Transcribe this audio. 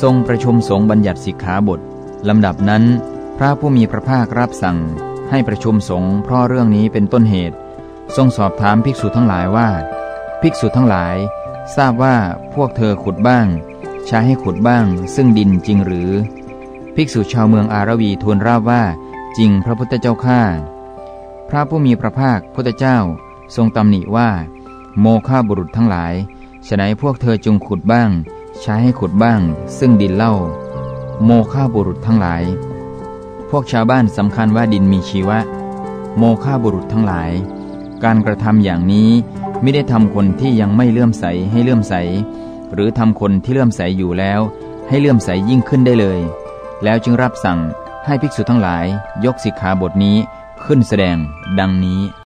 ทรงประชุมสงฆ์บัญญัติสิกขาบทลำดับนั้น พระผู้มีพระภาครับสั่ง ให้ประชุมสงฆ์เพราะเรื่องนี้เป็นต้นเหตุ ทรงสอบถามภิกษุทั้งหลายว่า ภิกษุทั้งหลาย ทราบว่าพวกเธอขุดบ้าง ใช้ให้ขุดบ้าง ซึ่งดินจริงหรือ ภิกษุชาวเมืองอารวีทูลราบว่า จริงพระพุทธเจ้าข้าพระผู้มีพระภาคพุทธเจ้า ทรงตำหนิว่า โมฆะบุรุษทั้งหลายฉนัยพวกเธอจงขุดบ้าง ใช้ให้ขุดบ้าง ซึ่งดินเล่า โมฆะบุรุษทั้งหลาย พวกชาวบ้านสำคัญว่าดินมีชีวะ โมฆะบุรุษทั้งหลาย การกระทำอย่างนี้ไม่ได้ทำคนที่ยังไม่เลื่อมใสให้เลื่อมใส หรือทำคนที่เลื่อมใสอยู่แล้ว ให้เลื่อมใสยิ่งขึ้นได้เลย แล้วจึงรับสั่งให้ภิกษุทั้งหลาย ยกสิกขาบทนี้ขึ้นแสดงดังนี้